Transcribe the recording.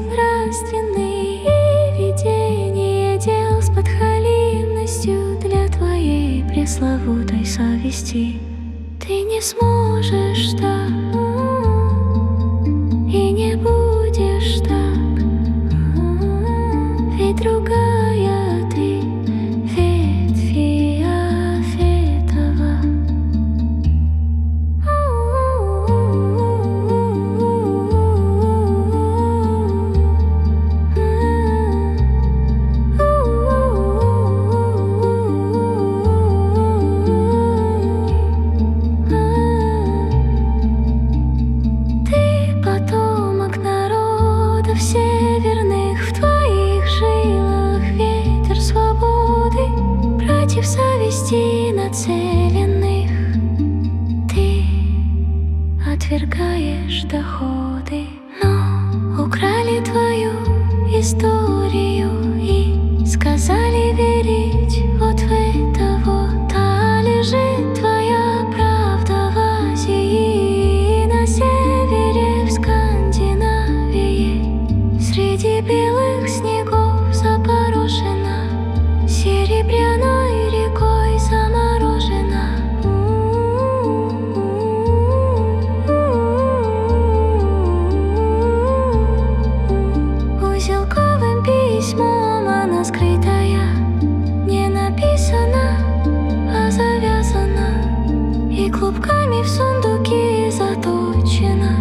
нравственные видения дел с подхалимностью для твоей пресловутой совести. Ты не сможешь так и не будешь так, ведь другая Против совести нацеленных. Ты отвергаешь доходы Но украли твою историю И сказали верить в Кубками в сундуки заточена.